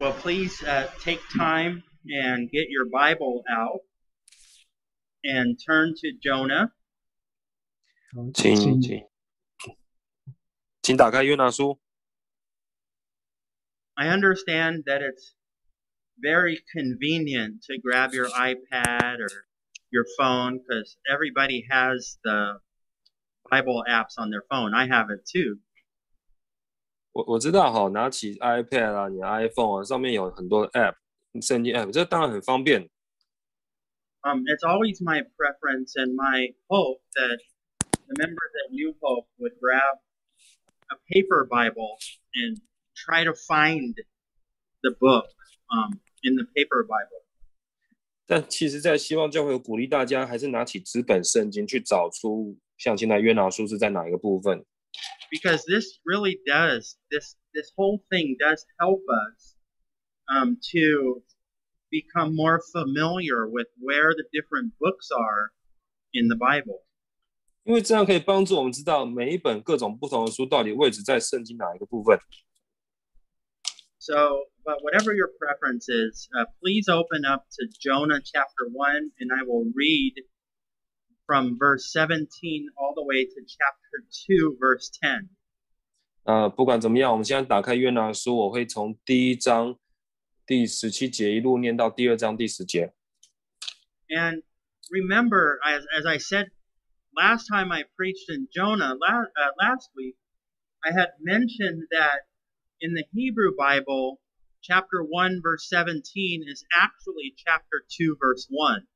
Well, please uh, take time and get your Bible out and turn to Jonah. 好请请请打开约拿书。 I understand that it's very convenient to grab your iPad or your phone because everybody has the Bible apps on their phone. I have it too. 我我知道哈，拿起 iPad 啊，你的 iPhone 啊，上面有很多的 App，圣经 App，这当然很方便。Um, it's always my preference and my hope that the members at New Hope would grab a paper Bible and try to find the book um, in the paper Bible. 但其实，在希望教会有鼓励大家，还是拿起纸本圣经去找出，像现在约拿书是在哪一个部分？because this really does this this whole thing does help us um, to become more familiar with where the different books are in the Bible. 因为这样可以帮助我们知道每一本各种不同的书到底位置在圣经哪一个部分。 So, but whatever your preference is, uh, please open up to Jonah chapter one, and I will read from verse 17 all the way to chapter 2, verse 10. 呃，不管怎么样，我们现在打开约拿书，我会从第一章第十七节一路念到第二章第十节。 And remember, as, as I said last time I preached in Jonah la- uh, last week, I had mentioned that in the Hebrew Bible, chapter 1, verse 17 is actually chapter 2, verse 1.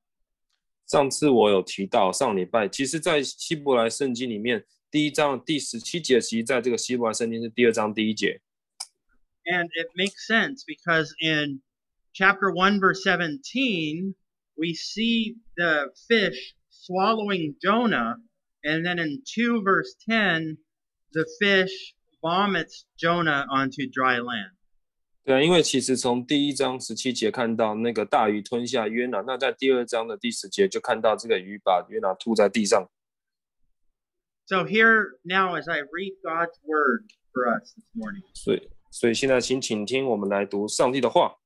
上次我有提到，上礼拜其实，在希伯来圣经里面，第一章第十七节，其实在这个希伯来圣经是第二章第一节。 And it makes sense because in chapter 1, verse 17, we see the fish swallowing Jonah. And then in 2, verse 10, the fish vomits Jonah onto dry land. 对啊，因为其实从第一章十七节看到那个大鱼吞下约拿，那在第二章的第十节就看到这个鱼把约拿吐在地上。 So here now, as I read God's word for us this morning. 所以，所以现在请请听我们来读上帝的话。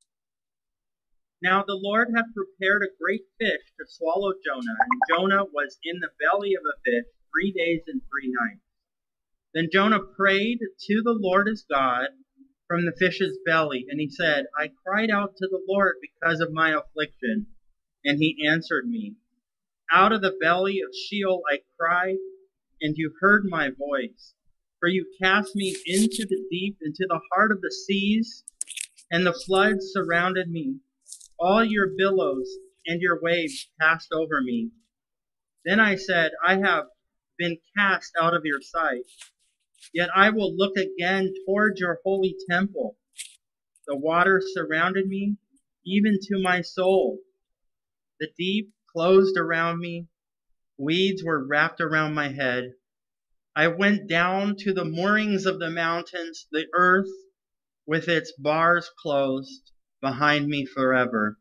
Now the Lord had prepared a great fish to swallow Jonah, and Jonah was in the belly of a fish three days and three nights. Then Jonah prayed to the Lord his God from the fish's belly, and he said, I cried out to the Lord because of my affliction, and he answered me. Out of the belly of Sheol I cried, and you heard my voice. For you cast me into the deep, into the heart of the seas, and the floods surrounded me. All your billows and your waves passed over me. Then I said, I have been cast out of your sight. Yet I will look again toward your holy temple. The waters surrounded me, even to my soul. The deep closed around me. Weeds were wrapped around my head. I went down to the moorings of the mountains, the earth with its bars closed behind me forever.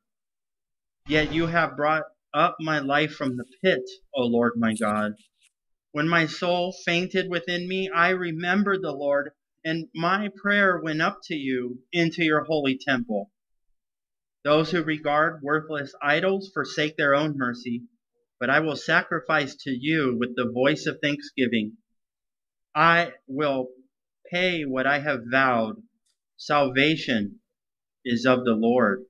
Yet you have brought up my life from the pit, O Lord my God. When my soul fainted within me, I remembered the Lord, and my prayer went up to you into your holy temple. Those who regard worthless idols forsake their own mercy, but I will sacrifice to you with the voice of thanksgiving. I will pay what I have vowed. Salvation is of the Lord.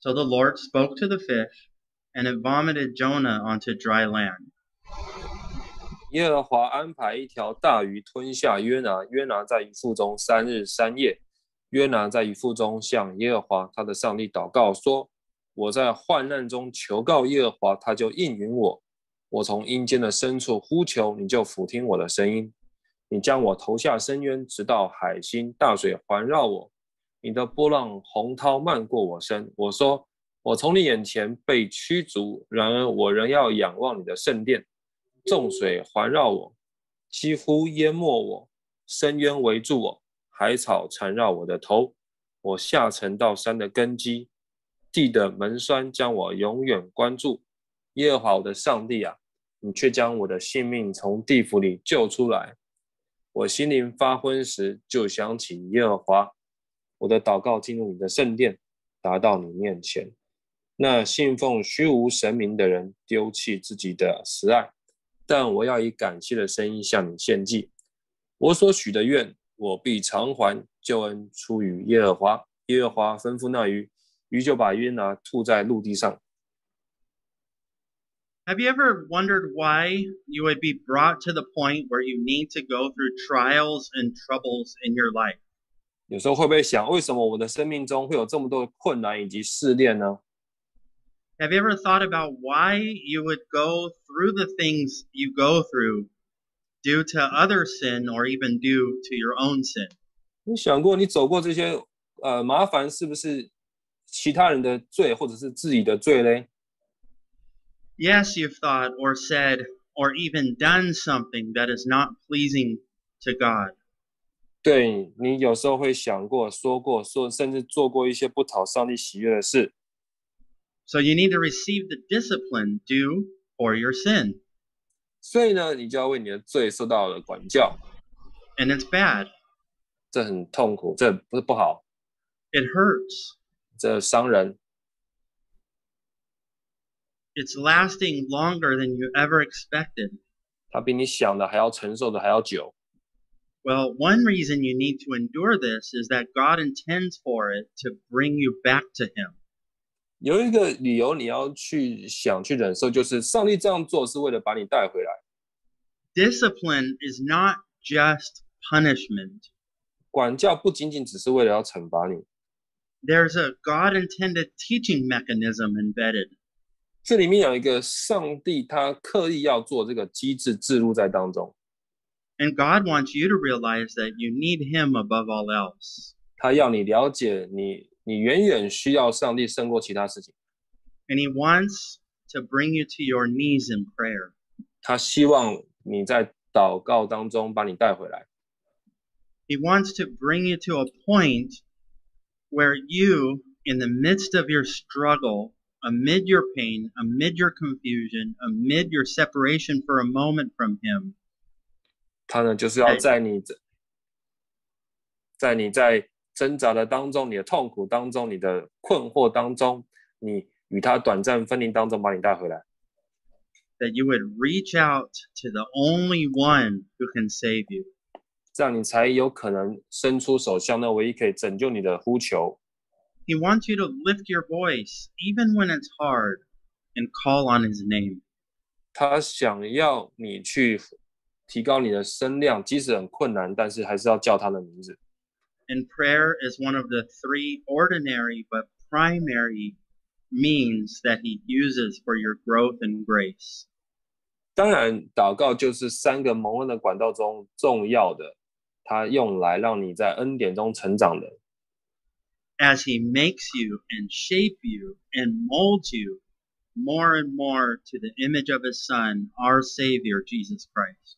So the Lord spoke to the fish, and it vomited Jonah onto dry land. 耶和华安排一条大鱼吞下约拿，约拿在鱼腹中三日三夜。约拿在鱼腹中向耶和华他的上帝祷告说：“我在患难中求告耶和华，他就应允我。我从阴间的深处呼求，你就俯听我的声音。你将我投下深渊，直到海心大水环绕我。你的波浪洪涛漫过我身。我说：我从你眼前被驱逐，然而我仍要仰望你的圣殿。众水环绕我，几乎淹没我；深渊围住我，海草缠绕我的头。我下沉到山的根基，地的门栓将我永远关住。耶和华我的上帝啊，你却将我的性命从地府里救出来。我心灵发昏时，就想起耶和华，我的祷告进入你的圣殿，达到你面前。那信奉虚无神明的人丢弃自己的慈爱，但我要以感谢的声音向你献祭。我所许的愿，我必偿还。救恩出于耶和华，耶和华吩咐那鱼，鱼就把约拿吐在陆地上。Have you ever wondered why you would be brought to the point where you need to go through trials and troubles in your life? 有时候会不会想，为什么我的生命中会有这么多的困难以及试炼呢？Have you ever thought about why you would go through the things you go through due to other sin or even due to your own sin? 你想过，你走过这些呃麻烦，是不是其他人的罪，或者是自己的罪嘞？ Yes, you've thought or said or even done something that is not pleasing to God. 对你有时候会想过、说过、说，甚至做过一些不讨上帝喜悦的事， So you need to receive the discipline due for your sin. 所以呢，你就要为你的罪受到了管教， And it's bad. 这很痛苦，这不是不好， It hurts. 这伤人， It's lasting longer than you ever expected. 它比你想的还要承受的还要久。 Well, one reason you need to endure this is that God intends for it to bring you back to Him. 有一个理由你要去想去忍受，就是上帝这样做是为了把你带回来。 Discipline is not just punishment. 管教不仅仅只是为了要惩罚你， There's a God intended teaching mechanism embedded. 这里面有一个上帝他刻意要做这个机制置入在当中， And God wants you to realize that you need Him above all else. 他要你了解你， 你远远需要上帝胜过其他事情。 And He wants to bring you to your knees in prayer. 他希望你在祷告当中把你带回来， He wants to bring you to a point where you, in the midst of your struggle, amid your pain, amid your confusion, amid your separation for a moment from Him, 他呢就是要哎在你这，在你在 挣扎的当中，你的痛苦当中，你的困惑当中，你与他短暂分离当中把你带回来，that you would reach out to the only one who can save you. 这样你才有可能伸出手向那唯一可以拯救你的呼求。He wants you to lift your voice, even when it's hard, and call on His name. 他想要你去提高你的声量，即使很困难，但是还是要叫他的名字。And prayer is one of the three ordinary but primary means that He uses for your growth and grace. 当然，祷告就是三个蒙恩的管道中重要的，它用来让你在恩典中成长的。 As He makes you and shape you and molds you more and more to the image of His Son, our Savior, Jesus Christ.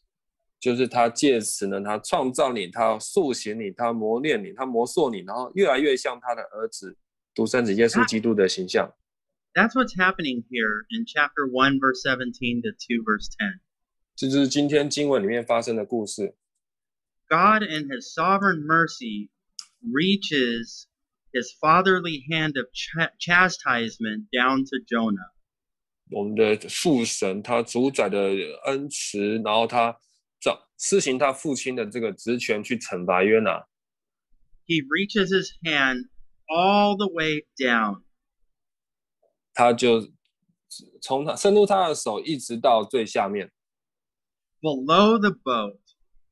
就是他借此呢，他创造你，他塑形你，他磨练你，他磨塑你，然后越来越像他的儿子独生子耶稣基督的形象。That's what's happening here in chapter one, verse seventeen to two, verse ten. 这就是今天经文里面发生的故事。God, in his sovereign mercy, reaches his fatherly hand of ch- chastisement down to Jonah. 我们的父神他主宰的恩慈，然后他照施行他父亲的这个职权去惩罚约拿。He reaches his hand all the way down. 他就从他伸出他的手，一直到最下面，below the boat,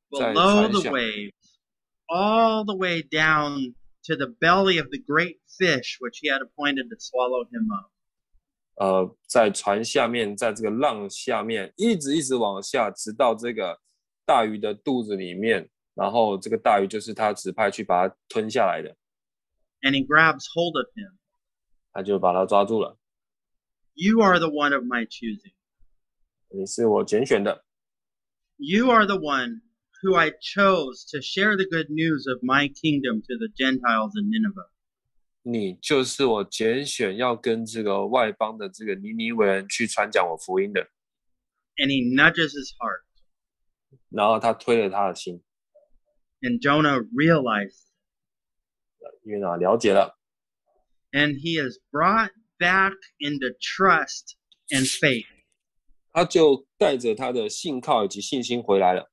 below the waves, all the way down to the belly of the great fish which he had appointed to swallow him up. 呃，在船下面，在这个浪下面，一直一直往下，直到这个大鱼的肚子里面，然后这个大鱼就是他指派去把它吞下来的，And he grabs hold of him. 他就把它抓住了。You are the one of my choosing. 你是我拣选的，You are the one who I chose to share the good news of my kingdom to the Gentiles in Nineveh. 你就是我拣选要跟这个外邦的这个尼尼微人去传讲我福音的。And he nudges his heart. 然后他推了他的心， And Jonah realized 约拿了解了， and he is brought back into trust and faith. 他就带着他的信靠以及信心回来了。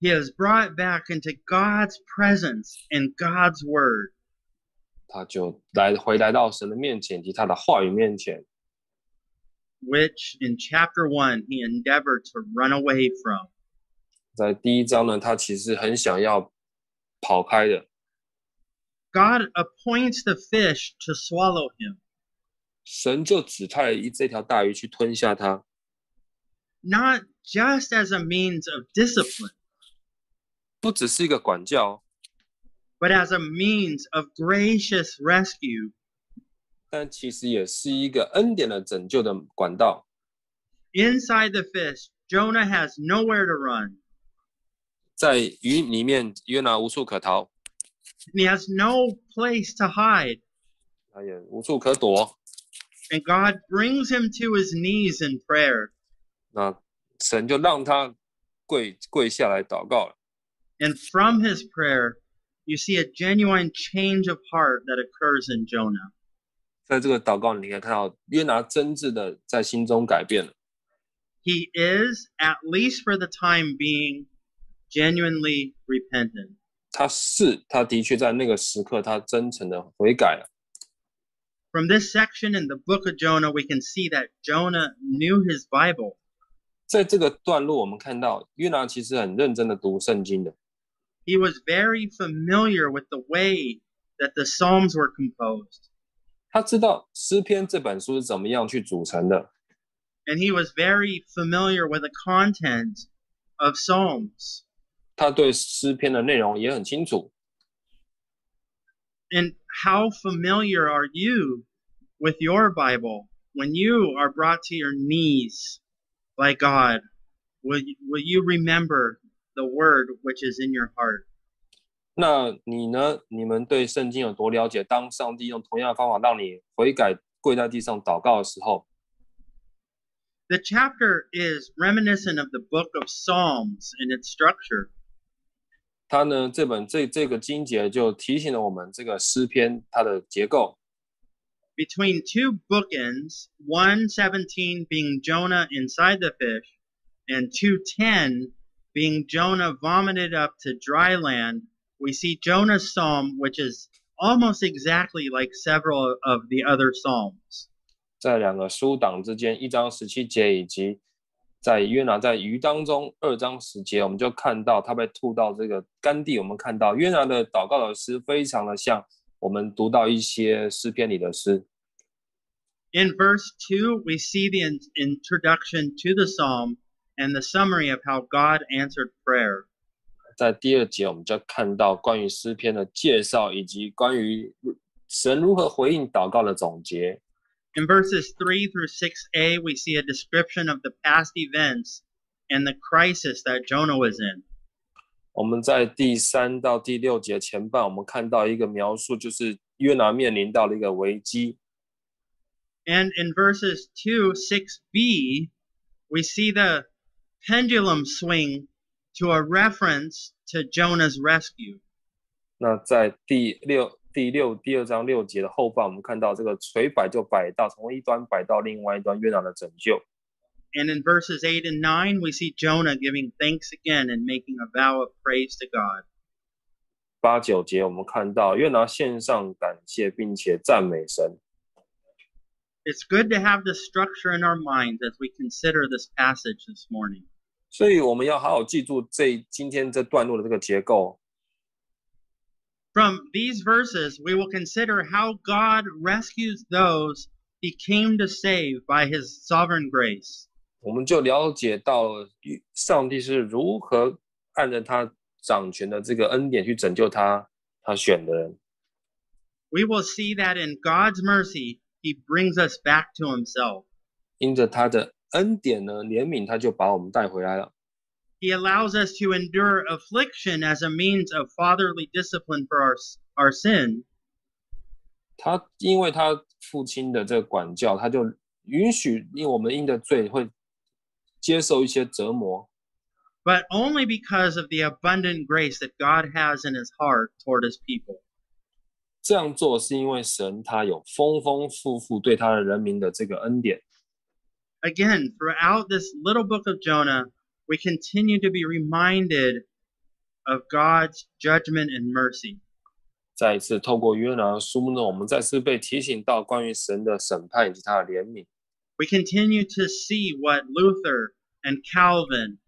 He is brought back into God's presence and God's word. 他就来回来到神的面前以及他的话语面前， which in chapter 1 he endeavored to run away from. 在第一章呢，他其实很想要跑开的， God appoints the fish to swallow him, 神就指派了一这条大鱼去吞下他， not just as a means of discipline, 不只是一个管教， but as a means of gracious rescue. 但其实也是一个恩典的拯救的管道。 Inside the fish, Jonah has nowhere to run, 在鱼里面，约拿无处可逃， and he has no place to hide. 他也无处可躲。 And God brings him to his knees in prayer. 那神就让他跪跪下来祷告了。 And from his prayer, you see a genuine change of heart that occurs in Jonah. 在这个祷告里，你可以看到约拿真挚的在心中改变了。 he is, at least for the time being, genuinely repentant. 他是，他的确在那个时刻，他真诚的悔改了。 From this section in the book of Jonah, we can see that Jonah knew his Bible. 在这个段落，我们看到约拿其实很认真的读圣经的， He was very familiar with the way that the Psalms were composed, 他知道诗篇这本书是怎么样去组成的， and he was very familiar with the content of Psalms. 他对诗篇的内容也很清楚。 And how familiar are you with your Bible when you are brought to your knees by God? Will you, will you remember the word which is in your heart? 那你呢？你们对圣经有多了解？当上帝用同样的方法让你悔改、跪在地上祷告的时候，The chapter is reminiscent of the book of Psalms in its structure. 它呢这本这这个经节就提醒了我们这个诗篇它的结构。Between two bookends, 117 being Jonah inside the fish, and 210 being Jonah vomited up to dry land, we see Jonah's psalm, which is almost exactly like several of the other psalms. 在两个书档之间，一章十七节以及在约拿在鱼当中二章十节，我们就看到他被吐到这个干地。我们看到约拿的祷告的诗非常的像我们读到一些诗篇里的诗。 In verse 2, we see the in- introduction to the psalm and the summary of how God answered prayer. 在第二节，我们就看到关于诗篇的介绍，以及关于神如何回应祷告的总结。 In verses 3 through 6a, we see a description of the past events and the crisis that Jonah was in. 我们在第三到第六节前半，我们看到一个描述，就是约拿面临到了一个危机。 And in verses 2, 6b, we see the pendulum swing to a reference to Jonah's rescue. 那在第六、第六、第二章六节的后半，我们看到这个垂摆就摆到从一端摆到另外一端，约拿的拯救。 And in verses 8 and 9, we see Jonah giving thanks again and making a vow of praise to God. 八九节我们看到约拿献上感谢，并且赞美神。 It's good to have this structure in our minds as we consider this passage this morning. 所以我们要好好记住这今天这段落的这个结构。 From these verses, we will consider how God rescues those he came to save by his sovereign grace. 我们就了解到了上帝是如何按照他掌权的这个恩典去拯救他他选的人。 We will see that in God's mercy, he brings us back to himself. 因着他的 恩典呢，怜悯他就把我们带回来了。He allows us to endure affliction as a means of fatherly discipline for our, our sin. 他因为他父亲的这个管教，他就允许因我们因的罪会接受一些折磨，but only because of the abundant grace that God has in his heart toward his people. 这样做是因为神他有丰丰富富对他的人民的这个恩典。Again, throughout this little book of Jonah, we continue to be reminded of God's judgment and mercy. 再一次透过约拿的书呢，我们再次被提醒到关于神的审判以及他的怜悯。 We continue to see what Luther and Calvin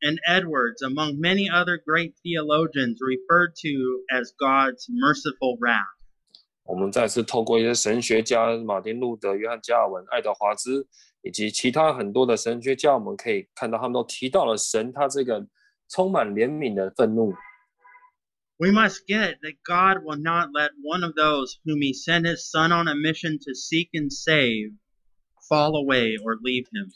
and Edwards, among many other great theologians, referred to as God's merciful wrath. 我们再次透过一些神学家，马丁路德、约翰加尔文、爱德华兹 以及其他很多的神学家，我们可以看到他们都提到了神他这个充满怜悯的愤怒。 We must get that God will not let one of those whom He sent His Son on a mission to seek and save fall away or leave Him.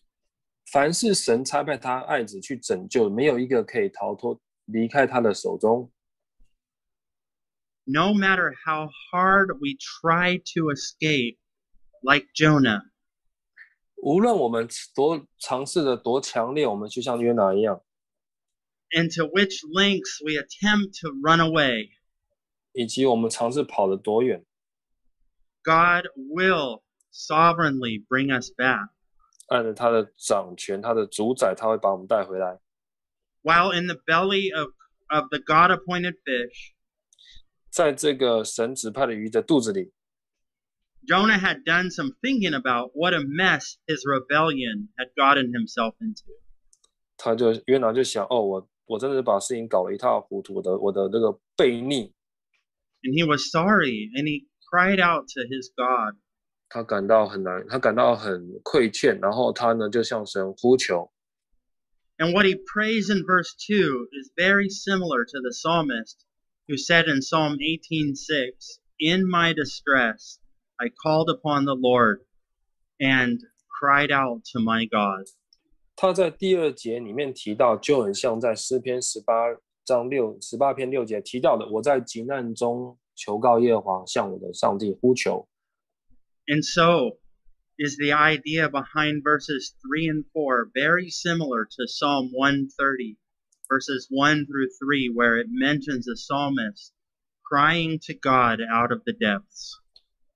凡是神差派他爱子去拯救，没有一个可以逃脱离开他的手中。 No matter how hard we try to escape, like Jonah, 无论我们多尝试的多强烈，我们就像约拿一样， and to which lengths we attempt to run away, 以及我们尝试跑得多远， God will sovereignly bring us back. 按着他的掌权、他的主宰，他会把我们带回来。 While in the belly of, of the God appointed fish, 在这个神指派的鱼的肚子里， Jonah had done some thinking about what a mess his rebellion had gotten himself into. 他就约拿就想：哦，我我真的是把事情搞得一塌糊涂，我的我的这个悖逆， And he was sorry and he cried out to his God. 他感到很难，他感到很亏欠，然后他呢就向神呼求。 And what he prays in verse 2 is very similar to the psalmist who said in Psalm 18:6, "In my distress I called upon the Lord and cried out to my God." 他在第二节里面提到，就很像在诗篇十八章六十八篇六节提到的：“我在急难中求告耶和华，向我的上帝呼求。 And so is the idea behind verses 3 and 4 very similar to Psalm 130, verses 1 through 3, where it mentions the psalmist crying to God out of the depths. ”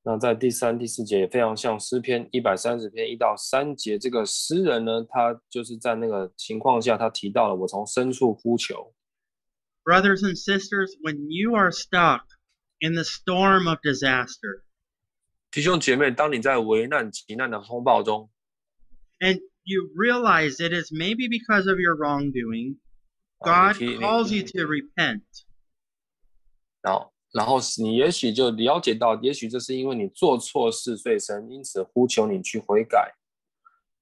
那在第三、第四节也非常像诗篇一百三十篇一到三节，这个诗人呢，他就是在那个情况下，他提到了我从深处呼求。Brothers and sisters, when you are stuck in the storm of disaster 弟兄姐妹，当你在危难、急难的风暴中，and you realize it is maybe because of your wrongdoing, 啊 God calls you to repent. 然后，然后你也许就了解到，也许这是因为你做错事，所以神因此呼求你去悔改。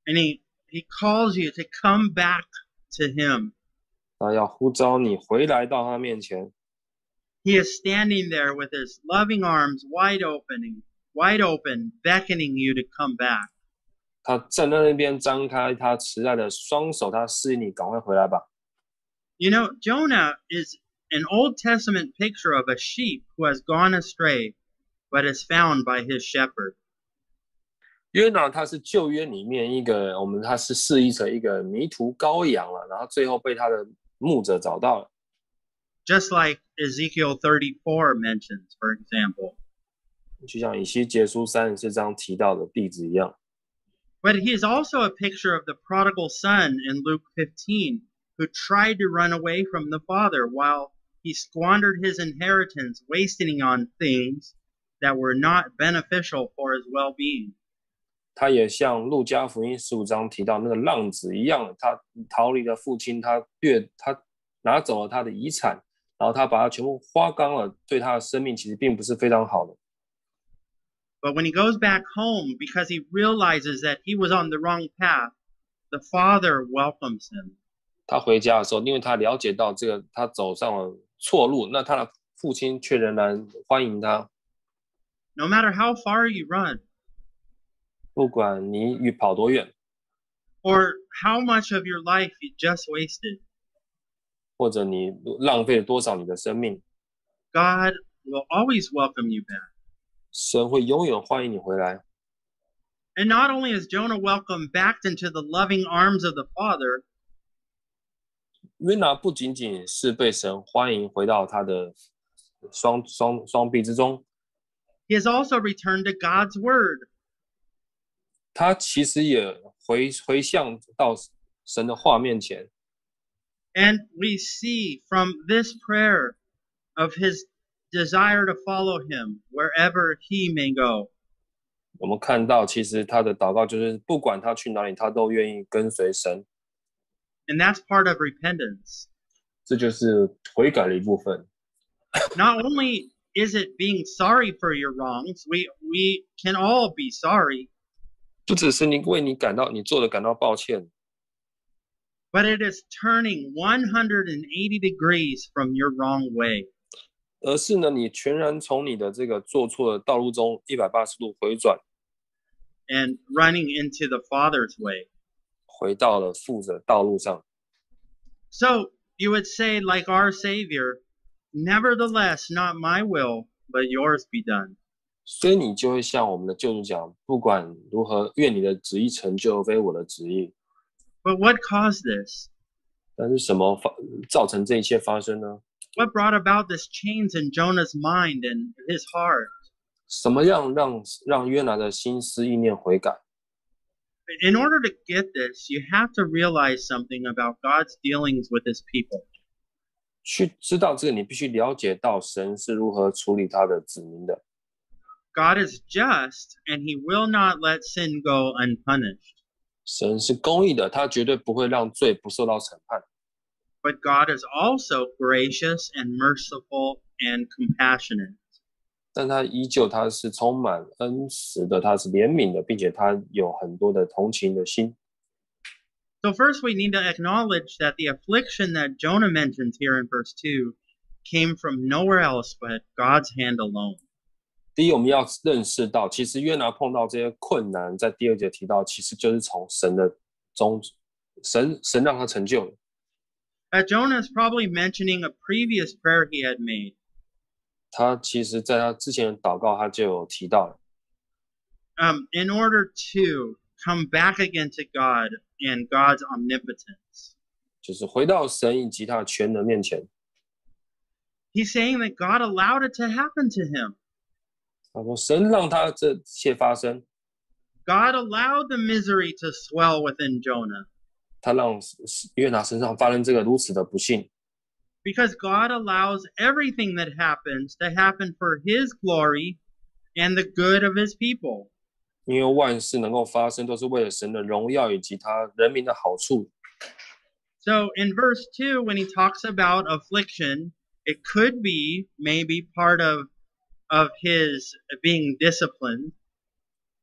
And he, he calls you to come back to him. 他要呼召你回来到他面前，He is standing there with his loving arms wide opening, wide open, beckoning you to come back. 他站在那边张开他慈爱的双手，他示意你赶快回来吧。You know, Jonah is an Old Testament picture of a sheep who has gone astray, but is found by his shepherd. 约拿他是旧约里面一个，我们他是示意成一个迷途羔羊了，然后最后被他的牧者找到了， just like Ezekiel 34 mentions, for example. 就像以西结书三十四章提到的弟子一样。 But he is also a picture of the prodigal son in Luke 15, who tried to run away from the father while he squandered his inheritance, wasting on things that were not beneficial for his well being. 他也像路加福音十五章提到那个浪子一样，他逃离了父亲，他掠他拿走了他的遗产，然后他把它全部花光了，对他的生命其实并不是非常好的。 But when he goes back home, because he realizes that he was on the wrong path, the father welcomes him. 他回家的时候，因为他了解到这个他走上了 错路，那他的父亲却仍然欢迎他， No matter how far you run 不管你与跑多远， or how much of your life you just wasted, 或者你浪费了多少你的生命， God will always welcome you back. 神会永远欢迎你回来。 And not only is Jonah welcomed back into the loving arms of the Father, 约拿不仅仅是被神欢迎回到他的双双双臂之中， he has also returned to God's word. 他其实也回回向到神的话面前， And we see from this prayer of his desire to follow him wherever he may go. 我们看到其实他的祷告就是不管他去哪里，他都愿意跟随神， And that's part of repentance. 这就是悔改的一部分。 Not only is it being sorry for your wrongs, we we can all be sorry, 不只是你为你感到你做的感到抱歉， but it is turning 180 degrees from your wrong way. 而是呢，你全然从你的这个做错的道路中一百八十度回转， and running into the Father's way. 回到了父的道路上。 So you would say, like our Savior, Nevertheless, not my will, but yours be done. 所以你就会向我们的救主讲：不管如何，愿你的旨意成就，非我的旨意。 But what caused this? 但是什么发造成这一切发生呢？ What brought about this change in Jonah's mind and his heart? 什么样让让约拿的心思意念悔改？ In order to get this, you have to realize something about God's dealings with his people. 去知道这个，你必须了解到神是如何处理他的子民的。 God is just, and he will not let sin go unpunished. 神是公义的，他绝对不会让罪不受到审判。 But God is also gracious and merciful and compassionate. 但他依旧他是充满恩慈的，他是怜悯的，并且他有很多的同情的心。 So, first, we need to acknowledge that the affliction that Jonah mentions here in verse 2 came from nowhere else but God's hand alone. 第一，我们要认识到，其实约拿碰到这些困难，在第二节提到，其实就是从神的中，神神让他成就的。 Uh, Jonah is probably mentioning a previous prayer he had made. 他其实在他之前的祷告，他就有提到了， Um, in order to come back again to God and God's omnipotence. 就是回到神以及他的全能面前。 He's saying that God allowed it to happen to him. 他说：“神让他这一切发生， God allowed the misery to swell within Jonah 他让约拿身上发生这个如此的不幸， because God allows everything that happens to happen for his glory and the good of his people. 因为万事能够发生，都是为了神的荣耀以及他人民的好处。 So in verse 2, when he talks about affliction, it could be maybe part of of his being disciplined,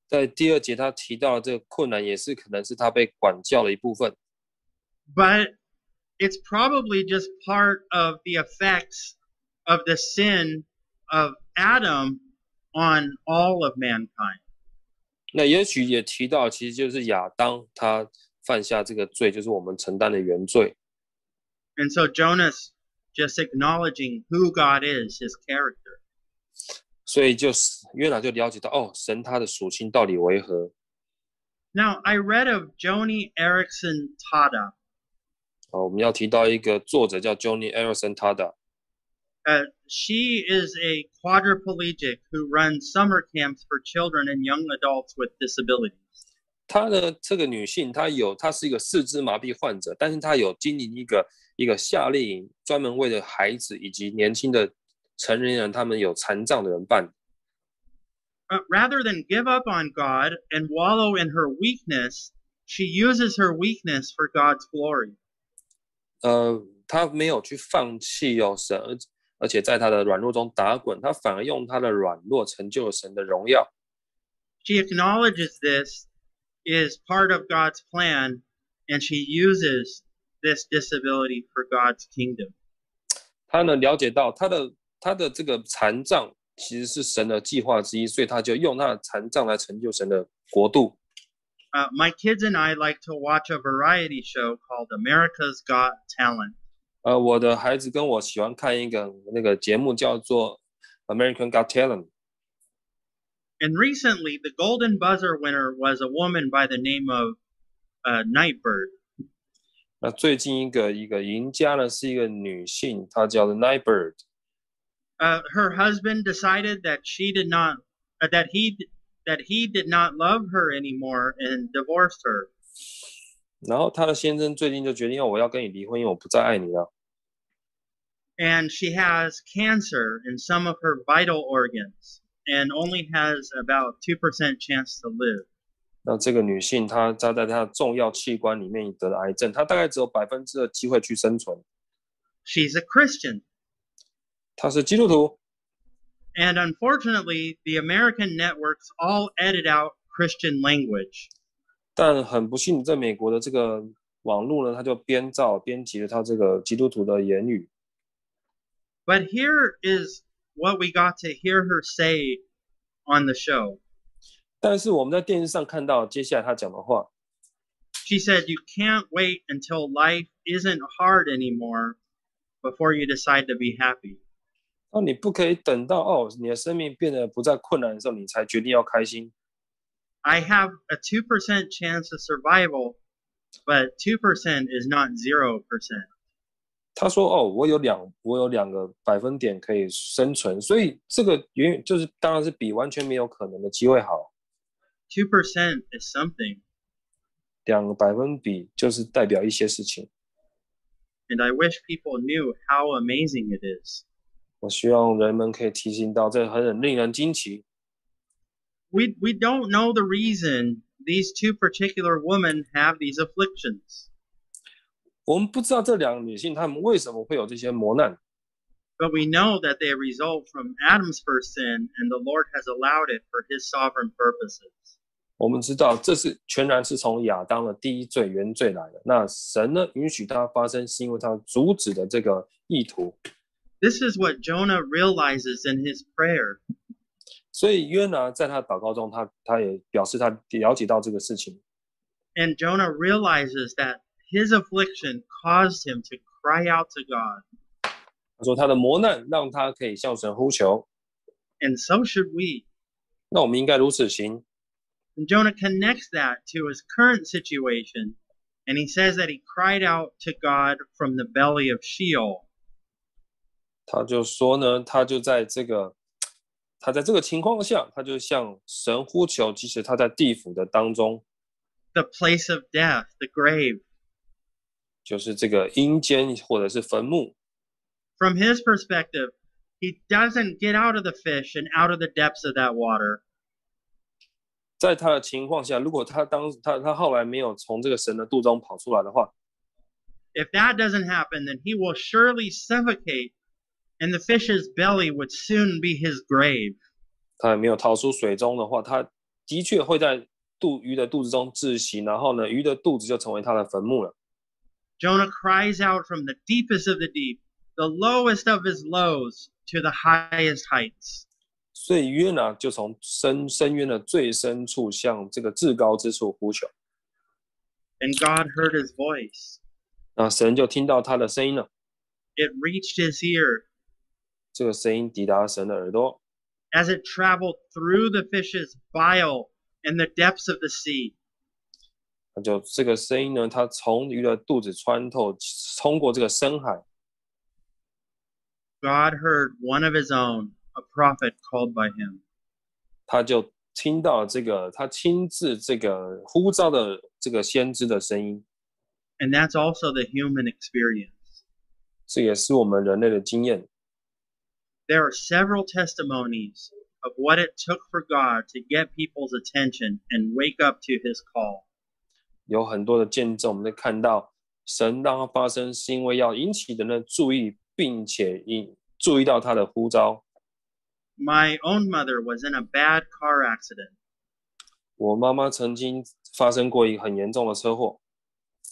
在第二节，他提到的这个困难，也是可能是他被管教的一部分， but it's probably just part of the effects of the sin of Adam on all of mankind. 那也许也提到，其实就是亚当他犯下这个罪，就是我们承担的原罪。And so Jonah's just acknowledging who God is, His character. 所以就是约拿就了解到，哦，神他的属性到底为何。Now I read of Joni Eareckson Tada. 哦，我们要提到一个作者叫 Johnny Erison Tada，Uh, she is a quadriplegic who runs summer camps for children and young adults with disabilities. 她的这个女性，她有她是一个四肢麻痹患者，但是她有经营一个一个夏令营，专门为了孩子以及年轻的成年人，他们有残障的人办。But rather than give up on God and wallow in her weakness, she uses her weakness for God's glory. 呃，他没有去放弃哦神，而而且在他的软弱中打滚，他反而用他的软弱成就了神的荣耀。She acknowledges this is part of God's plan, and she uses this disability for God's kingdom. 他呢了解到他的他的这个残障其实是神的计划之一，所以他就用他的残障来成就神的国度。Uh, my kids and I like to watch a variety show called America's Got Talent. 呃，我的孩子跟我喜欢看一个那个节目叫做《American Got Talent》。 And recently, the Golden Buzzer winner was a woman by the name of uh, Nightbird. 那最近一个一个赢家呢是一个女性，她叫做 Nightbird。 Uh, her husband decided that she did not uh, that he that he did not love her anymore and divorced her. 然后她的先生最近就决定，哦，我要跟你离婚，因为我不再爱你了。 And she has cancer in some of her vital organs and only has about 2% chance to live. 那这个女性她她在她的重要器官里面得了癌症，她大概只有百分之的机会去生存。 She's a Christian. 她是基督徒， And unfortunately, the American networks all edit out Christian language. 但很不幸，在美国的这个网络呢，它就编造编辑了她这个基督徒的言语。 But here is what we got to hear her say on the show. 但是我们在电视上看到接下来她讲的话， She said, You can't wait until life isn't hard anymore before you decide to be happy. 那你不可以等到哦，你的生命变得不再困难的时候，你才决定要开心。I have a two percent chance of survival, but two percent is not zero percent. 他说：“哦，我有两，我有两个百分点可以生存，所以这个远远就是当然是比完全没有可能的机会好。Two percent is something. 两个百分比就是代表一些事情。And I wish people knew how amazing it is. 我希望人们可以提醒到，这很令人惊奇。We, we don't know the reason these two particular women have these afflictions, 我们不知道这两个女性她们为什么会有这些磨难，but we know that they result from Adam's first sin, and the Lord has allowed it for his sovereign purposes. 我们知道这是全然是从亚当的第一罪原罪来的。那神呢允许它发生，是因为他阻止的这个意图。This is what Jonah realizes in his prayer. 所以约拿在他祷告中，他他也表示他了解到这个事情。 And Jonah realizes that his affliction caused him to cry out to God. 他说他的磨难让他可以向神呼求。 And so should we. 那我们应该如此行。 And Jonah connects that to his current situation. And he says that he cried out to God from the belly of Sheol. 他就说呢，他就在这个，他在这个情况下，他就向神呼求，即使他在地府的当中，the place of death, the grave. 就是这个阴间或者是坟墓。From his perspective, he doesn't get out of the fish and out of the depths of that water. 在他的情况下，如果他当他他后来没有从这个神的肚中跑出来的话，If that doesn't happen, then he will surely suffocate, and the fish's belly would soon be his grave. 他没有逃出水中的话，他的确会在肚鱼的肚子中窒息，然后呢，鱼的肚子就成为他的坟墓了。 Jonah cries out from the deepest of the deep, the lowest of his lows, to the highest heights. 所以约拿就从深深渊的最深处向这个至高之处呼求， And God heard his voice. 那神就听到他的声音了。 It reached his ear 这个声音抵达神的耳朵， as it traveled through the fish's bile and the depths of the sea. 那就这个声音呢，它从鱼的肚子穿透，冲过这个深海， God heard one of his own, a prophet called by him. 他就听到这个他亲自这个呼召的这个先知的声音。 And that's also the human experience. 这也是我们人类的经验。 There are several testimonies of what it took for God to get people's attention and wake up to his call. 有很多的见证，我们在看到神让它发生，是因为要引起人的注意，并且引注意到他的呼召。 My own mother was in a bad car accident 我妈妈曾经发生过一个很严重的车祸，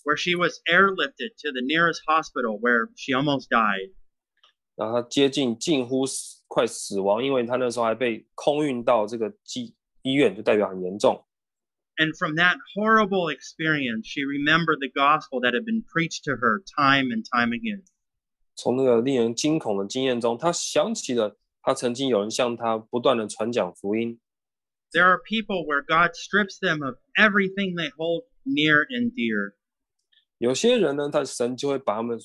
where she was airlifted to the nearest hospital where she almost died. 然后他接近近乎死快死亡，因为他那时候还被空运到这个医医院，就代表很严重。And from that horrible experience, she remembered the gospel that had been preached to her time and time again. 从那个令人惊恐的经验中，她想起了她曾经有人向她不断的传讲福音。There are people where God strips them of everything they hold near and dear. 有些人呢，他神就会把他们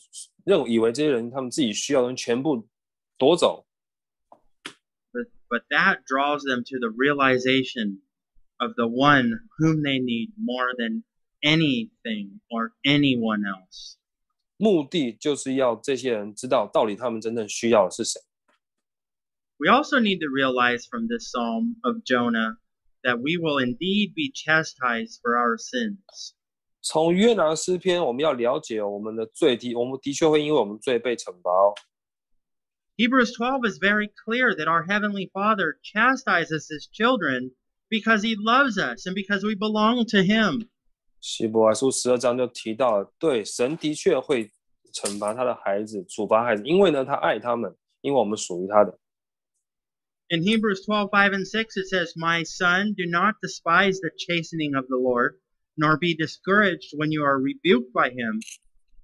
认以为这些人他们自己需要的东西全部夺走，But, but that draws them to the realization of the one whom they need more than anything or anyone else. 目的就是要这些人知道到底他们真正需要的是谁。We also need to realize from this psalm of Jonah that we will indeed be chastised for our sins. 从约拿诗篇，我们要了解我们的罪的，我们的确会因为我们罪被惩罚哦。 Hebrews 12 is very clear that our Heavenly Father chastises His children because He loves us and because we belong to Him. 希伯来书十二章就提到了，对神的确会惩罚他的孩子，处罚孩子，因为呢他爱他们，因为我们属于他的。 In Hebrews 12, 5 and 6, it says, My son, do not despise the chastening of the Lord, nor be discouraged when you are rebuked by him.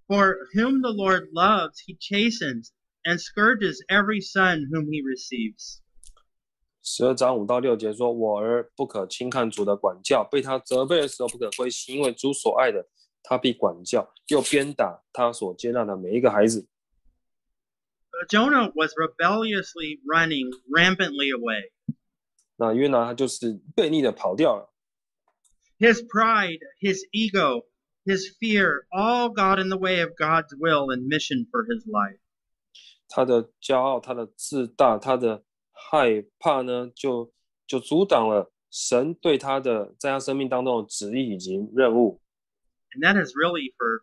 For whom the Lord loves, he chastens, and scourges every son whom he receives. 十二章五到六节说：“我儿不可轻看主的管教，被他责备的时候不可灰心，因为主所爱的，他必管教，又鞭打他所接纳的每一个孩子。 Jonah was rebelliously running rampantly away. ”那约拿他就是悖逆的跑掉了， His pride, his ego, his fear all got in the way of God's will and mission for his life. 他的骄傲、他的自大、他的害怕呢，就就阻挡了神对他的在他生命当中的旨意以及任务。 And that is really for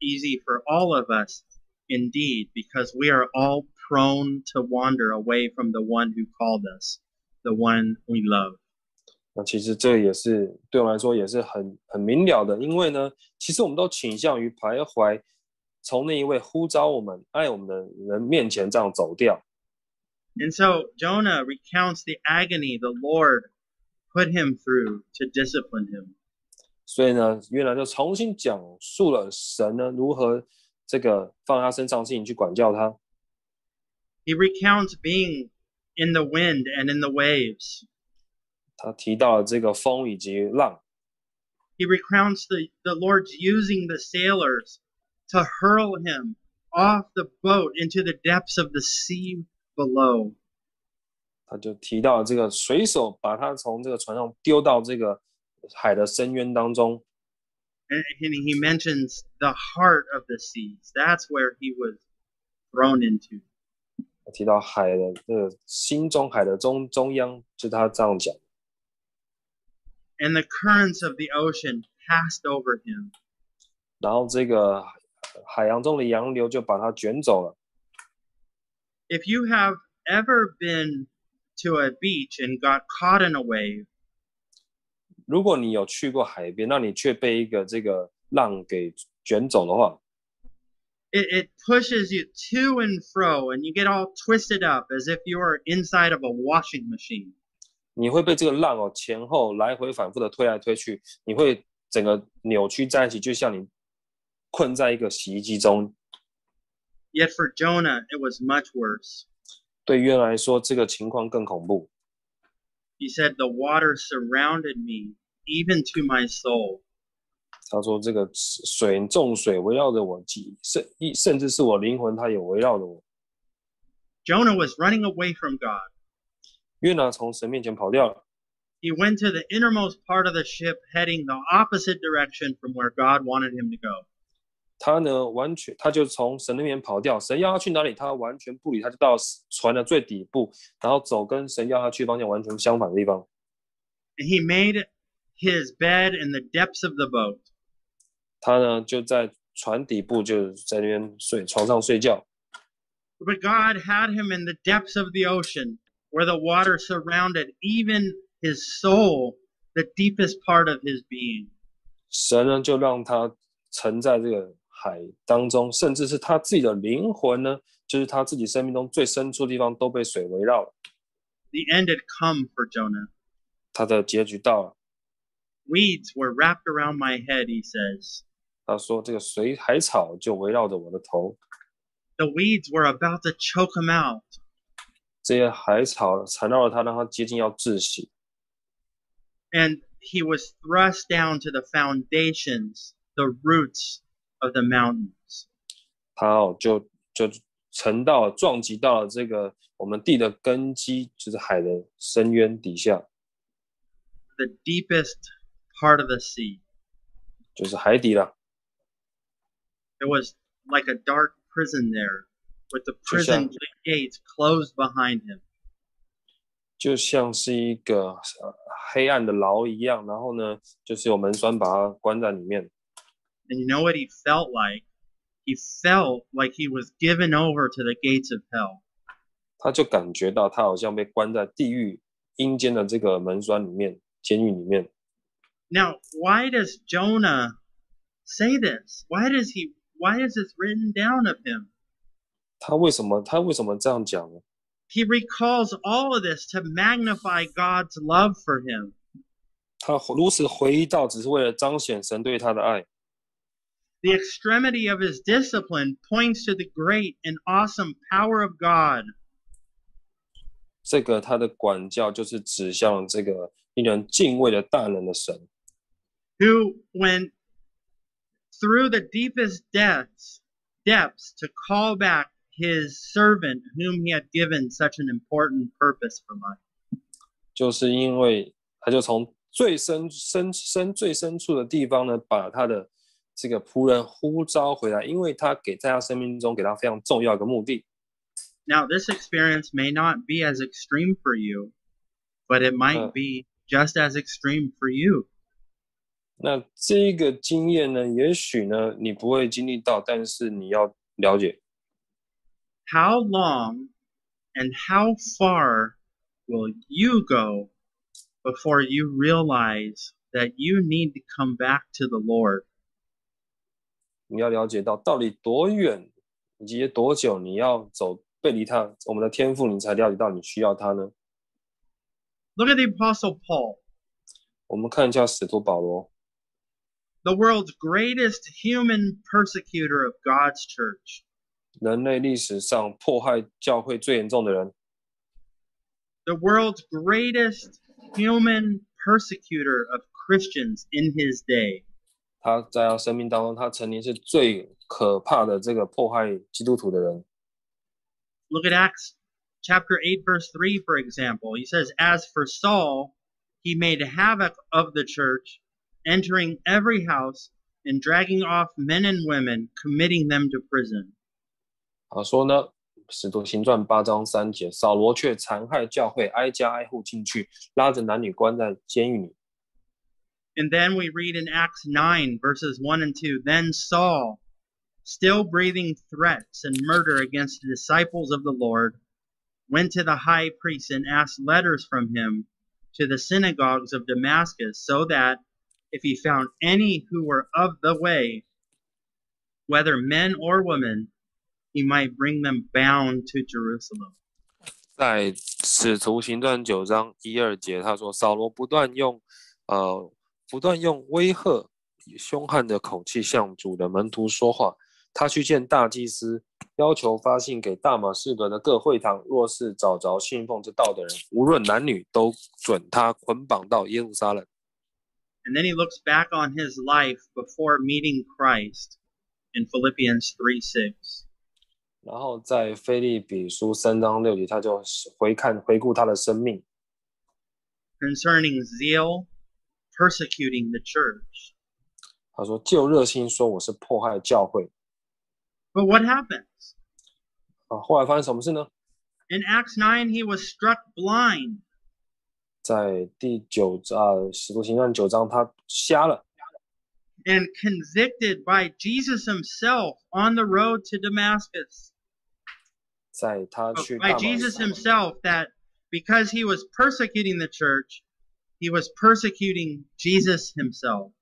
easy for all of us indeed, because we are all prone to wander away from the one who called us, the one we love. 那其实这也是对我来说也是很很明了的，因为呢，其实我们都倾向于徘徊，从那一位呼召我们、爱我们的人面前这样走掉。 And so Jonah recounts the agony the Lord put him through to discipline him. 所以呢，约拿就重新讲述了神呢如何这个放他身上的事情去管教他。 He recounts being in the wind and in the waves. 他提到了这个风以及浪， He recounts the, the Lord's using the sailors to hurl him off the boat into the depths of the sea below. 他就提到了这个水手把他从这个船上丢到这个海的深渊当中。 And, and he mentions the heart of the seas. That's where he was thrown into. 他提到海的这个心中海的中中央，就是他这样讲。 And the currents of the ocean passed over him. 然后这个海洋中的洋流就把它卷走了。 If you have ever been to a beach and got caught in a wave, 如果你有去过海边，那你却被一个这个浪给卷走的话， it, it pushes you to and fro, and you get all twisted up as if you were inside of a washing machine. 你会被这个浪哦前后来回反复的推来推去，你会整个扭曲在一起，就像你困在一个洗衣机中。Yet for Jonah, it was much worse. 对约来说，这个情况更恐怖。He said, The water surrounded me, even to my soul. 他说：“这个水重水围绕着我，几甚一甚至是我灵魂，它也围绕着我。Jonah was running away from God. 约拿从神面前跑掉了， He went to the innermost part of the ship, heading the opposite direction from where God wanted him to go. 他呢完全他就从神那边跑掉，神要他去哪里，他完全不理，他就到船的最底部，然后走跟神要他去方向完全相反的地方。 And he made his bed in the depths of the boat. 他呢就在船底部，就在那边睡床上睡觉。 But God had him in the depths of the ocean, where the water surrounded even his soul, the deepest part of his being. 神呢就让他沉在这个海当中，甚至是他自己的灵魂呢，就是他自己生命中最深处的地方都被水围绕了。 The end had come for Jonah. 他的结局到了。 Weeds were wrapped around my head, he says. 他说：“这个水海草就围绕着我的头， The weeds were about to choke him out. 这些海草缠绕了他，让他接近要窒息。And he was thrust down to the foundations, the roots of the mountains. 他哦就就沉到撞击到了这个我们地的根基，就是海的深渊底下，the deepest part of the sea. 就是海底了。It was like a dark prison there, with the 就像- prison gates closed behind him. 就像是一个呃黑暗的牢一样，然后呢，就是有门栓把它关在里面。 And you know what he felt like? He felt like he was given over to the gates of hell. 他就感觉到他好像被关在地狱阴间的这个门栓里面，监狱里面。 Now, why does Jonah say this? Why does he why is this written down of him? 他为什么他为什么这样讲呢？ He recalls all of this to magnify God's love for him. 他如此回忆到，只是为了彰显神对他的爱。 The extremity of his discipline points to the great and awesome power of God. 这个他的管教就是指向这个令人敬畏的大能的神， who when through the deepest depths depths to call back his servant whom he had given such an important purpose for life 就是因为他就从最深深深最深处的地方呢，把他的这个仆人呼召回来，因为他给在他生命中给他非常重要的一个目的。 now this experience may not be as extreme for you but it might Uh. be just as extreme for you 那这个经验呢，也许呢你不会经历到，但是你要了解， how long and how far will you go before you realize that you need to come back to the Lord? Lord？你要了解到到底多远以及多久你要走背离他我们的天父，你才了解到你需要他呢？Look at the Apostle Paul。我们看一下使徒保罗。The world's greatest human persecutor of God's church. 人类历史上迫害教会最严重的人， The world's greatest human persecutor of Christians in his day. 他在他生命当中，他曾经是最可怕的这个迫害基督徒的人。 Look at Acts chapter 8, verse 3, for example. He says, As for Saul, he made havoc of the church, entering every house and dragging off men and women, committing them to prison. 好说呢，《使徒行传》八章三节，扫罗却残害教会，挨家挨户进去，拉着男女关在监狱里。 And then we read in Acts 9, verses 1 and 2 Then Saul, still breathing threats and murder against the disciples of the Lord, went to the high priest and asked letters from him to the synagogues of Damascus, so that if he found any who were of the way, whether men or women, he might bring them bound to Jerusalem. 在《使徒行传》九章一二节，他说：“扫罗不断用，呃，不断用威吓、凶悍的口气向主的门徒说话。他去见大祭司，要求发信给大马士革的各会堂，若是找着信奉这道的人，无论男女，都准他捆绑到耶路撒冷。 And then he looks back on his life before meeting Christ in Philippians 3 6. 然后在菲利比书三章六节，他就回看回顾他的生命，concerning zeal persecuting the church. 他说：就热心说我是迫害教会 But what happens? 啊。后来发生什么事呢？In Acts nine he was struck blind. 在第九章啊，《使徒行传》九章，他瞎了。and convicted by Jesus himself on the road to Damascus. 在他 Oh, 去 By 大马 Jesus 士 himself, that because he was persecuting the church, he was persecuting Jesus himself.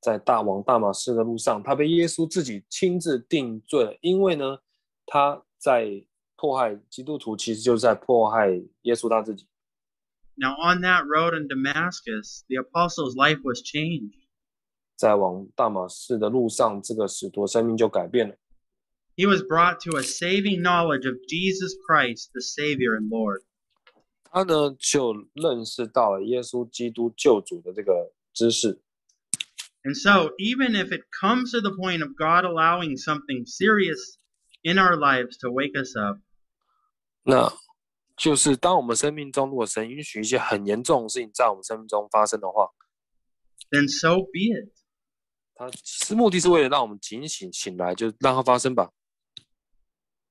在大往大马士的路上，他被耶稣自己亲自定罪了，因为呢，他在迫害基督徒，其实就是在迫害耶稣他自己。 Now, on that road in Damascus, the apostle's life was changed. 在往大马士的路上，这个使徒生命就改变了。 He was brought to a saving knowledge of Jesus Christ, the Savior and Lord. 他呢就认识到了耶稣基督救主的这个知识。 And so, even if it comes to the point of God allowing something serious in our lives to wake us up, 那就是当我们生命中，如果神允许一些很严重的事情在我们生命中发生的话， then so be it. 它其实目的是为了让我们警醒醒来，就让它发生吧。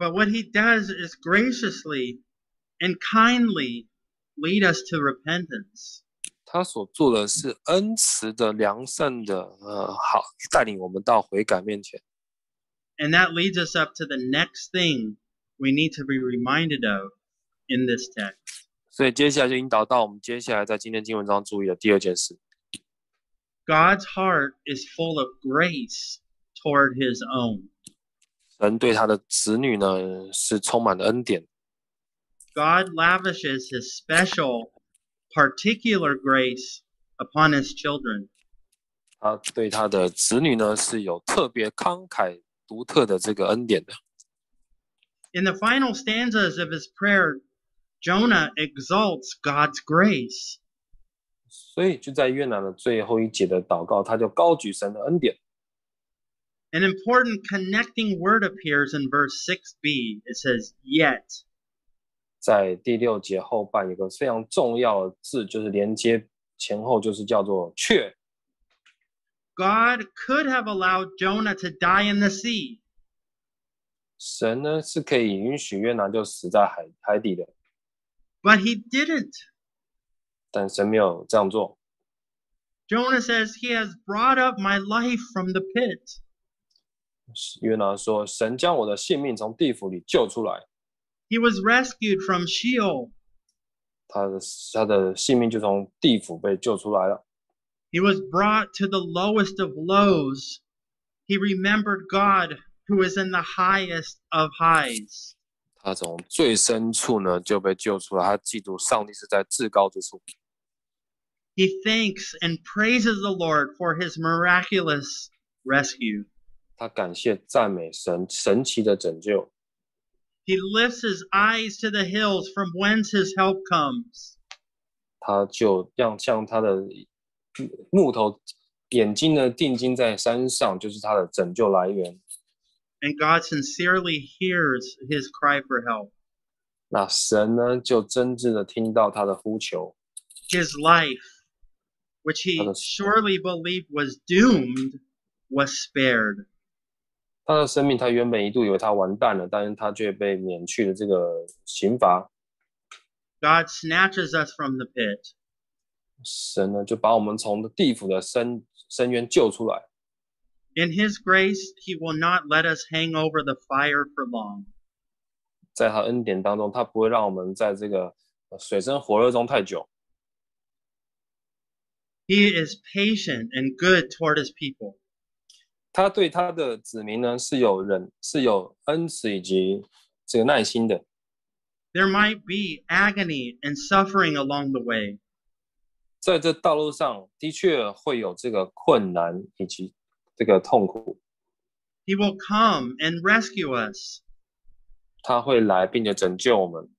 But what he does is graciously and kindly lead us to repentance. 他所做的是恩慈的、良善的，呃，好带领我们到悔改面前。 And that leads us up to the next thing we need to be reminded of in this text. 所以接下来就引导到我们接下来在今天经文中注意的第二件事： God's heart is full of grace toward his own. 神对他的子女呢是充满了恩典，God lavishes his special, particular grace upon his children. 他对他的子女呢是有特别慷慨、独特的这个恩典的。In the final stanzas of his prayer, Jonah exalts God's grace. 所以就在越南的最后一节的祷告，他就高举神的恩典。An important connecting word appears in verse 6b. It says, Yet. 在第六节后半有个非常重要的字，就是连接前后，就是叫做“却 God could have allowed Jonah to die in the sea, ”。神呢是可以允许约拿就死在海海底的， but he didn't. 但神没有这样做。 Jonah says, He has brought up my life from the pit. 约拿说：“神将我的性命从地府里救出来， He was rescued from Sheol. 他的他的性命就从地府被救出来了。 He was brought to the lowest of lows. He remembered God who is in the highest of highs. 他从最深处呢就被救出来，他记住上帝是在至高之处。 He thanks and praises the Lord for his miraculous rescue. 他感谢赞美神神奇的拯救。 He lifts his eyes to the hills from whence his help comes. 他就让像他的木头眼睛呢定睛在山上，就是他的拯救来源。 And God sincerely hears his cry for help. 那神呢就真挚的听到他的呼求， His life, which he Others. surely believed was doomed, was spared. 他的生命他原本一度以为他完蛋了，但是他却被免去了这个刑罚。 God snatches us from the pit. 神呢就把我们从地府的深深渊救出来。 In his grace, he will not let us hang over the fire for long. 在他恩典当中，他不会让我们在这个呃水深火热中太久。 He is patient and good toward his people. 他对他的子民呢是有忍、是有恩慈以及这个耐心的。There might be agony and suffering along the way, 在这道路上的确会有这个困难以及这个痛苦，he will come and rescue us. 他会来并且拯救我们。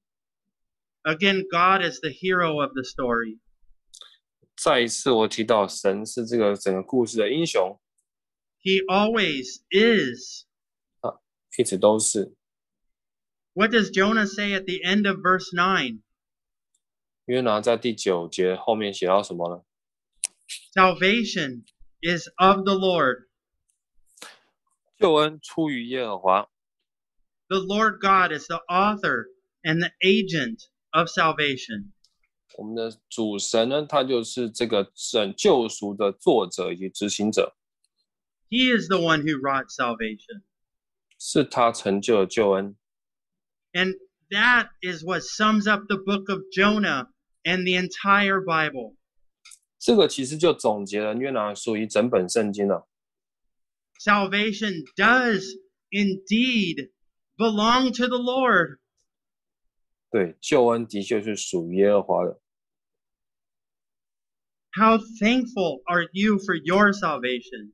Again, God is the hero of the story. 再一次，我提到神是这个整个故事的英雄，He always is. 一直都是。 What does Jonah say at the end of verse 9? 约拿在第九节后面写到什么呢？ Salvation is of the Lord. 救恩出于耶和华， The Lord God is the author and the agent of salvation. 我们的主神呢，他就是这个拯救赎的作者以及执行者， He is the one who wrought salvation. 是他成就了救恩。 And that is what sums up the book of Jonah and the entire Bible. 这个其实就总结了约拿书一整本圣经了。 Salvation does indeed belong to the Lord. 对，救恩的确是属于耶和华的。 How thankful are you for your salvation?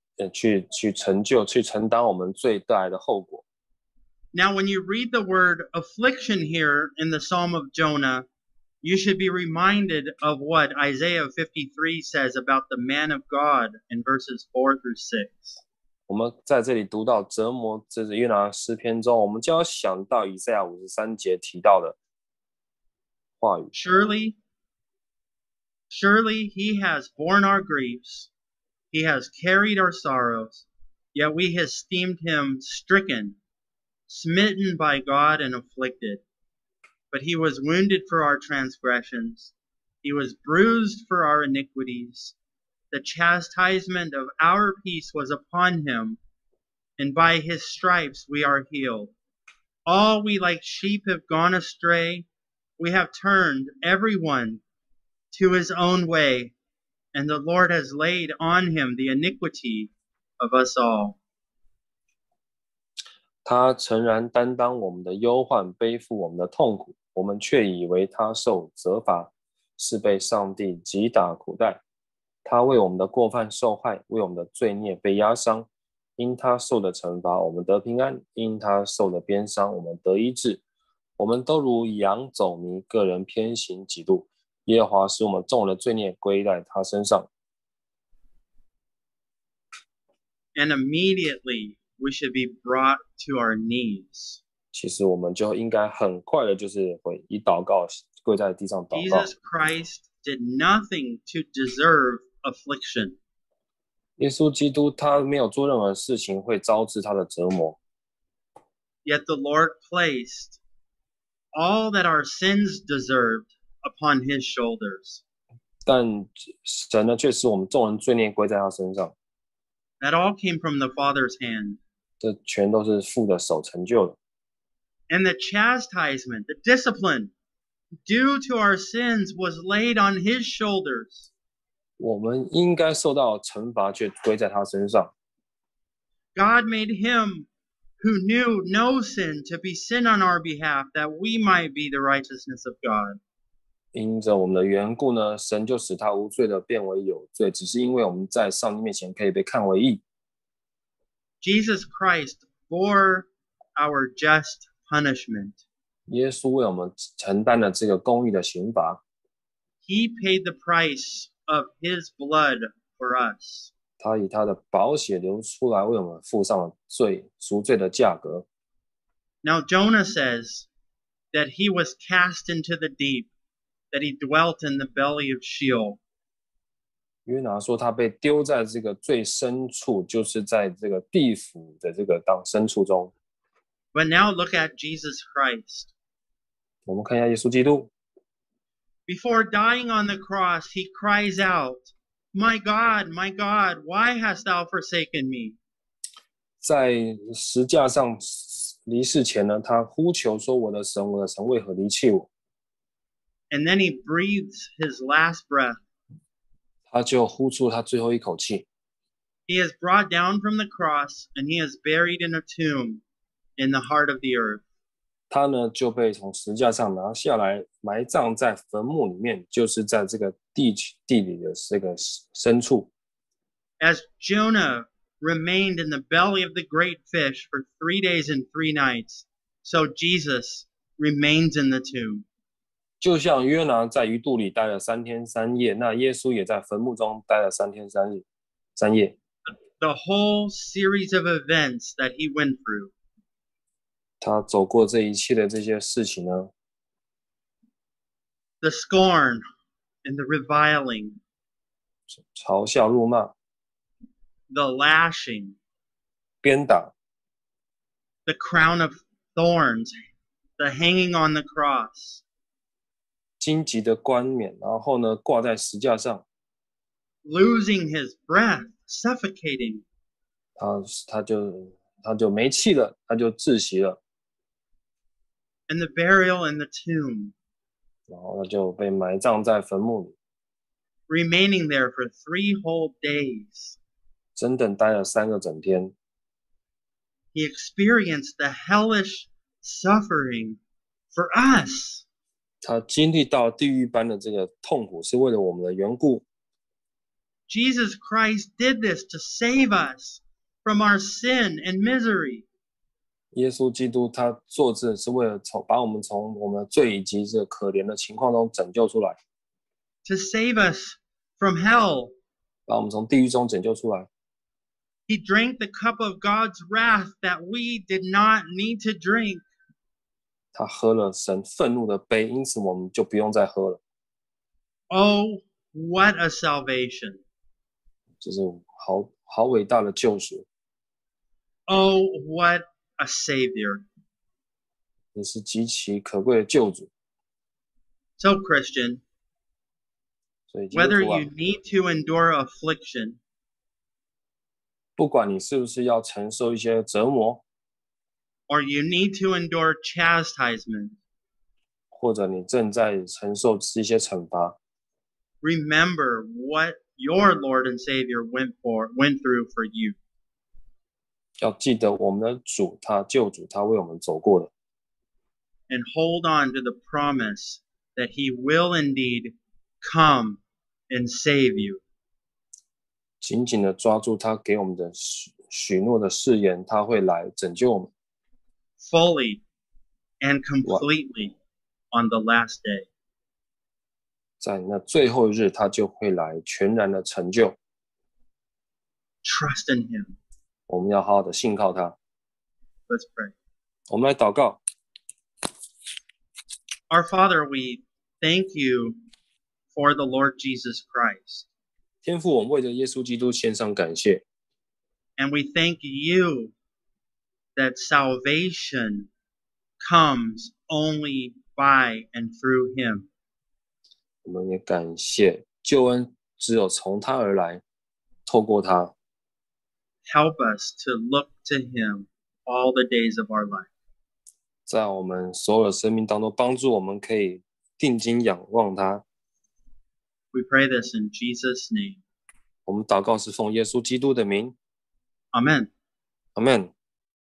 呃去去成就、去承担我们罪带来的后果。Now, when you read the word affliction here in the Psalm of Jonah, you should be reminded of what Isaiah 53 says about the man of God in verses 4 through 6. 我们在这里读到折磨，这是约拿诗篇中，我们就要想到以赛亚五十三节提到的话语。Surely, surely he has borne our griefs, he has carried our sorrows, yet we esteemed him stricken, smitten by God, and afflicted. But he was wounded for our transgressions, he was bruised for our iniquities. The chastisement of our peace was upon him, and by his stripes we are healed. All we like sheep have gone astray. We have turned everyone to his own way, and the Lord has laid on him the iniquity of us all. 他诚然担当我们的忧患，背负我们的痛苦，我们却以为他受责罚，是被上帝击打苦待。他为我们的过犯受害，为我们的罪孽被压伤。因他受的惩罚，我们得平安；因他受的鞭伤，我们得医治。我们都如羊走迷，个人偏行己路。耶和华使我们众人的罪孽归在他身上。 And immediately we should be brought to our knees. 其实我们就应该很快的，就是会以祷告跪在地上祷告。 Jesus Christ did nothing to deserve affliction. 耶稣基督他没有做任何事情会招致他的折磨， Yet the Lord placed all that our sins deserved upon his shoulders. 但神呢却使我们众人罪孽归在他身上， That all came from the Father's hand. 这全都是父的手成就的。 And the chastisement, the discipline due to our sins was laid on his shoulders. 我们应该受到惩罚，却归在他身上。 God made him who knew no sin to be sin on our behalf that we might be the righteousness of God. 因着我们的缘故呢，神就使他无罪的变为有罪，只是因为我们在上帝面前可以被看为义。 Jesus Christ bore our just punishment. 耶稣为我们承担了这个公义的刑罚， He paid the price of his blood for us. 他以他的宝血流出来，为我们付上了罪赎罪的价格。 Now Jonah says that he was cast into the deep, that he dwelt in the belly of Sheol. 约拿说他被丢在这个最深处，就是在这个地府的这个当深处中。But now look at Jesus Christ. 我们看一下耶稣基督。Before dying on the cross, he cries out, "My God, my God, why hast thou forsaken me?" 在十架上离世前呢，他呼求说：“我的神，我的神，为何离弃我？” and then he breathes his last breath. He is brought down from the cross and he is buried in a tomb in the heart of the earth. 他呢就被从十架上拿下来，埋葬在坟墓里面，就是在这个地地里的这个深处。As Jonah remained in the belly of the great fish for three days and three nights, so Jesus remains in the tomb. 就像约拿在鱼肚里待了三天三夜，那耶稣也在坟墓中待了三天三日三夜。 The whole series of events that he went through. 他走过这一切的这些事情呢， the scorn and the reviling, 嘲笑、辱骂、 the lashing, 鞭打、 the crown of thorns, the hanging on the cross, 荆棘的冠冕，然后呢挂在十架上。Losing his breath, suffocating. 他他就他就没气了，他就窒息了。And the burial in the tomb. 然后他就被埋葬在坟墓里。Remaining there for three whole days. 整整待了三个整天。He experienced the hellish suffering for us. 他经历到地狱般的这个痛苦，是为了我们的缘故。 Jesus Christ did this to save us from our sin and misery. 耶稣基督他做这是为了从把我们从我们罪以及这个可怜的情况中拯救出来， to save us from hell. 把我们从地狱中拯救出来。 He drank the cup of God's wrath that we did not need to drink. 他喝了神愤怒的杯，因此我们就不用再喝了。 Oh, what a salvation! 这是好好伟大的救赎， Oh, what a savior! 也是极其可贵的救主。 So, Christian, 所以基督 whether 徒啊 you，need to endure affliction, 不管你是不是要承受一些折磨， or you need to endure chastisement, 或者你正在承受一些惩罚， remember what your Lord and Savior went for went through for you. 要记得我们的主，他救主，他为我们走过的， and hold on to the promise that he will indeed come and save you. 紧紧的抓住他给我们的许许诺的誓言，他会来拯救我们， fully and completely on the last day. 在那最后一日，他就会来全然的成就。 Trust in him. 我们要好好的信靠他。 Let's pray. 我们来祷告， Our Father, we thank you for the Lord Jesus Christ. 天父，我们为着耶稣基督献上感谢， And we thank you that salvation comes only by and through him. 我们也感谢救恩只有从他而来，透过他，Help us to look to him all the days of our life. 在我们所有的生命当中帮助我们可以定睛仰望他。We pray this in Jesus' name. 我们祷告是奉耶稣基督的名，Amen. 阿门。